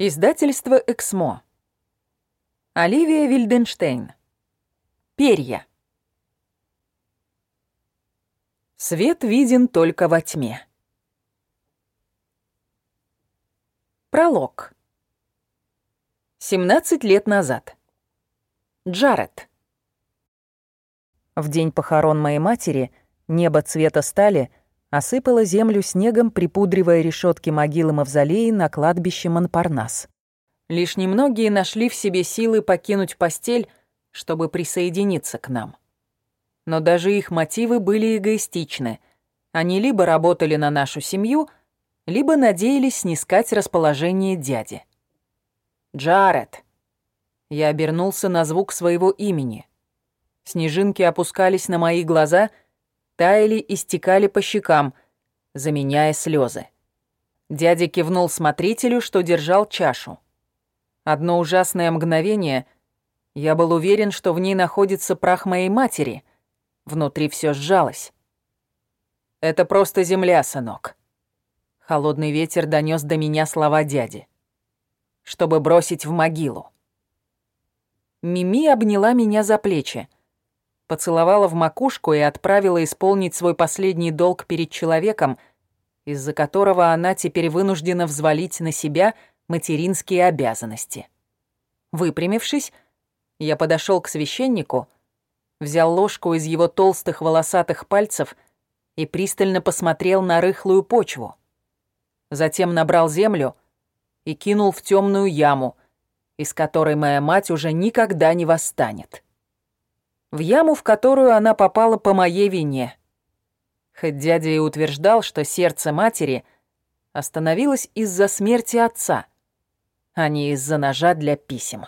Издательство «Эксмо». Оливия Вильденштейн. Перья. Свет виден только во тьме. Пролог. 17 лет назад. Джаред. В день похорон моей матери небо цвета стали осыпала землю снегом, припудривая решетки могилы мавзолеи на кладбище Монпарнас. Лишь немногие нашли в себе силы покинуть постель, чтобы присоединиться к нам. Но даже их мотивы были эгоистичны. Они либо работали на нашу семью, либо надеялись снискать расположение дяди. «Джаред!» Я обернулся на звук своего имени. Снежинки опускались на мои глаза — таяли и стекали по щекам, заменяя слезы. Дядя кивнул смотрителю, что держал чашу. Одно ужасное мгновение я был уверен, что в ней находится прах моей матери. Внутри все сжалось. «Это просто земля, сынок». Холодный ветер донес до меня слова дяди. «Чтобы бросить в могилу». Мими обняла меня за плечи поцеловала в макушку и отправила исполнить свой последний долг перед человеком, из-за которого она теперь вынуждена взвалить на себя материнские обязанности. Выпрямившись, я подошел к священнику, взял ложку из его толстых волосатых пальцев и пристально посмотрел на рыхлую почву. Затем набрал землю и кинул в темную яму, из которой моя мать уже никогда не восстанет в яму, в которую она попала по моей вине. Хоть дядя и утверждал, что сердце матери остановилось из-за смерти отца, а не из-за ножа для писем.